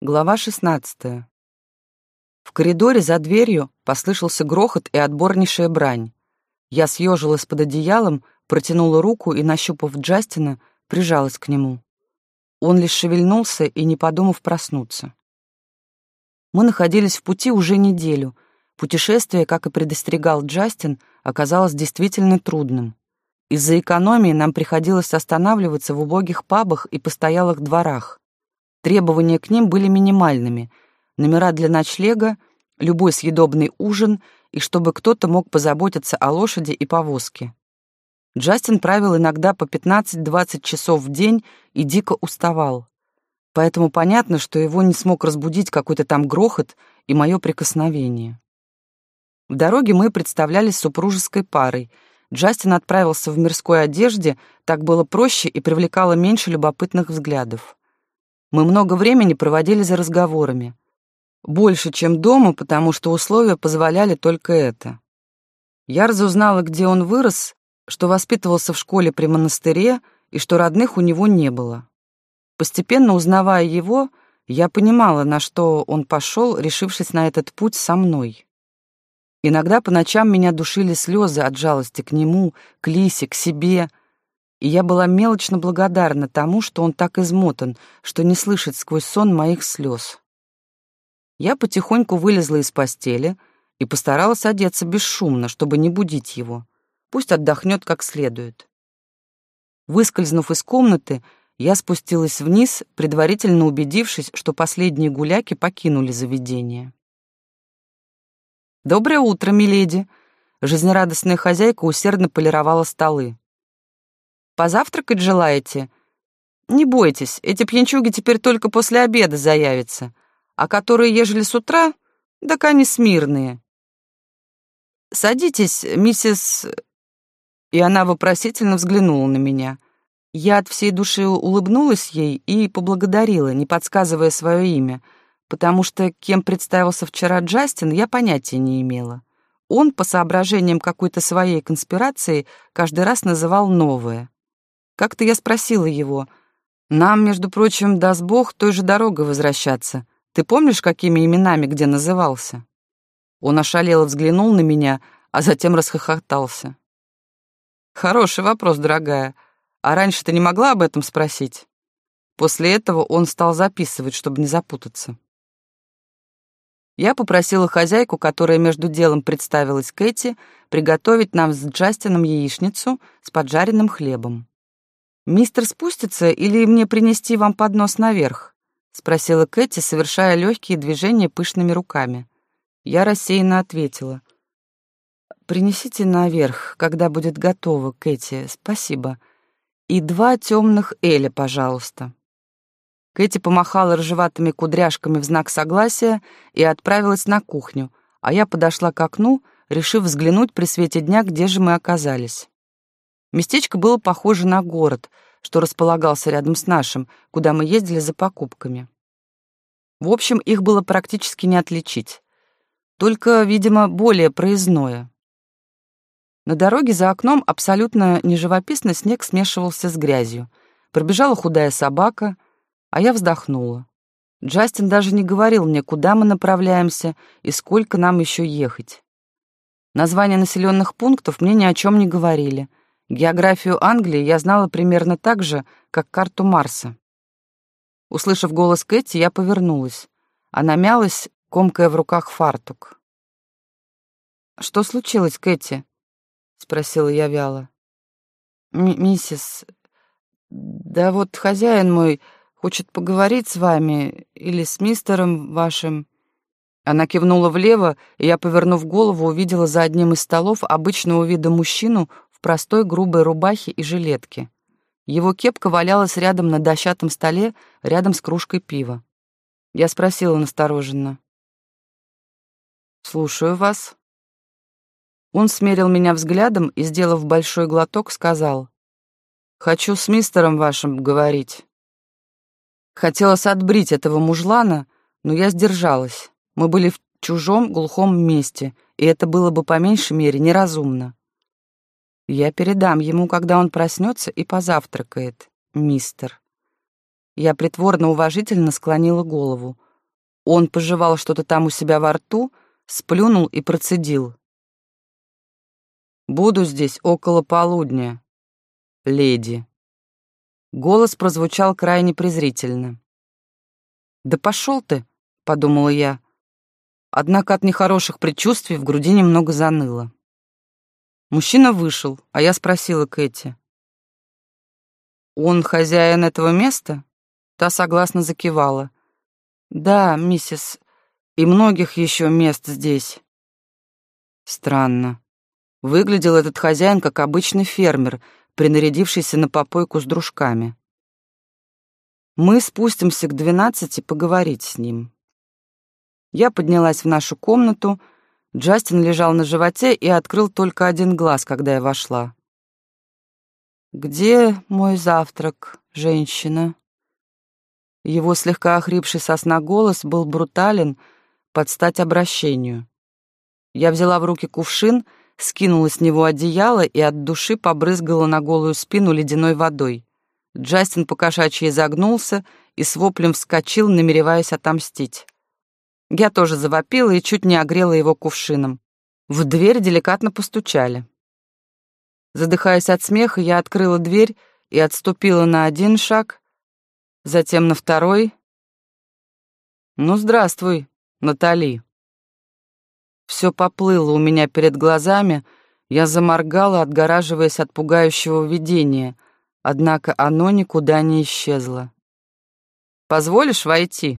Глава 16. В коридоре за дверью послышался грохот и отборнейшая брань. Я съежилась под одеялом, протянула руку и, нащупав Джастина, прижалась к нему. Он лишь шевельнулся и, не подумав, проснуться. Мы находились в пути уже неделю. Путешествие, как и предостерегал Джастин, оказалось действительно трудным. Из-за экономии нам приходилось останавливаться в убогих пабах и постоялых дворах. Требования к ним были минимальными. Номера для ночлега, любой съедобный ужин и чтобы кто-то мог позаботиться о лошади и повозке. Джастин правил иногда по 15-20 часов в день и дико уставал. Поэтому понятно, что его не смог разбудить какой-то там грохот и мое прикосновение. В дороге мы представлялись супружеской парой. Джастин отправился в мирской одежде, так было проще и привлекало меньше любопытных взглядов. Мы много времени проводили за разговорами. Больше, чем дома, потому что условия позволяли только это. Я разузнала, где он вырос, что воспитывался в школе при монастыре и что родных у него не было. Постепенно узнавая его, я понимала, на что он пошел, решившись на этот путь со мной. Иногда по ночам меня душили слезы от жалости к нему, к Лисе, к себе, и я была мелочно благодарна тому, что он так измотан, что не слышит сквозь сон моих слез. Я потихоньку вылезла из постели и постаралась одеться бесшумно, чтобы не будить его. Пусть отдохнет как следует. Выскользнув из комнаты, я спустилась вниз, предварительно убедившись, что последние гуляки покинули заведение. «Доброе утро, миледи!» Жизнерадостная хозяйка усердно полировала столы. Позавтракать желаете? Не бойтесь, эти пьянчуги теперь только после обеда заявятся, а которые, ежели с утра, так они смирные. Садитесь, миссис...» И она вопросительно взглянула на меня. Я от всей души улыбнулась ей и поблагодарила, не подсказывая свое имя, потому что кем представился вчера Джастин, я понятия не имела. Он, по соображениям какой-то своей конспирации, каждый раз называл новое. Как-то я спросила его, «Нам, между прочим, даст Бог той же дорогой возвращаться. Ты помнишь, какими именами где назывался?» Он ошалело взглянул на меня, а затем расхохотался. «Хороший вопрос, дорогая. А раньше ты не могла об этом спросить?» После этого он стал записывать, чтобы не запутаться. Я попросила хозяйку, которая между делом представилась Кэти, приготовить нам с Джастином яичницу с поджаренным хлебом. «Мистер спустится или мне принести вам поднос наверх?» — спросила Кэти, совершая легкие движения пышными руками. Я рассеянно ответила. «Принесите наверх, когда будет готово, Кэти, спасибо. И два темных Эля, пожалуйста». Кэти помахала рыжеватыми кудряшками в знак согласия и отправилась на кухню, а я подошла к окну, решив взглянуть при свете дня, где же мы оказались. Местечко было похоже на город, что располагался рядом с нашим, куда мы ездили за покупками. В общем, их было практически не отличить. Только, видимо, более проездное. На дороге за окном абсолютно неживописно снег смешивался с грязью. Пробежала худая собака, а я вздохнула. Джастин даже не говорил мне, куда мы направляемся и сколько нам еще ехать. Названия населенных пунктов мне ни о чем не говорили, Географию Англии я знала примерно так же, как карту Марса. Услышав голос Кэти, я повернулась. Она мялась, комкая в руках фартук. «Что случилось, Кэти?» — спросила я вяло. «Миссис, да вот хозяин мой хочет поговорить с вами или с мистером вашим». Она кивнула влево, и я, повернув голову, увидела за одним из столов обычного вида мужчину в простой грубой рубахе и жилетке. Его кепка валялась рядом на дощатом столе, рядом с кружкой пива. Я спросила настороженно. «Слушаю вас». Он смерил меня взглядом и, сделав большой глоток, сказал. «Хочу с мистером вашим говорить». Хотелось отбрить этого мужлана, но я сдержалась. Мы были в чужом глухом месте, и это было бы по меньшей мере неразумно. Я передам ему, когда он проснется и позавтракает, мистер. Я притворно уважительно склонила голову. Он пожевал что-то там у себя во рту, сплюнул и процедил. «Буду здесь около полудня, леди». Голос прозвучал крайне презрительно. «Да пошел ты», — подумала я. Однако от нехороших предчувствий в груди немного заныло. Мужчина вышел, а я спросила Кэти. «Он хозяин этого места?» Та согласно закивала. «Да, миссис, и многих еще мест здесь». Странно. Выглядел этот хозяин как обычный фермер, принарядившийся на попойку с дружками. Мы спустимся к двенадцати поговорить с ним. Я поднялась в нашу комнату. Джастин лежал на животе и открыл только один глаз, когда я вошла. «Где мой завтрак, женщина?» Его слегка охрипший сосна голос был брутален под стать обращению. Я взяла в руки кувшин, скинула с него одеяло и от души побрызгала на голую спину ледяной водой. Джастин покошачьи загнулся и с воплем вскочил, намереваясь отомстить. Я тоже завопила и чуть не огрела его кувшином. В дверь деликатно постучали. Задыхаясь от смеха, я открыла дверь и отступила на один шаг, затем на второй. «Ну, здравствуй, Натали». Все поплыло у меня перед глазами, я заморгала, отгораживаясь от пугающего видения, однако оно никуда не исчезло. «Позволишь войти?»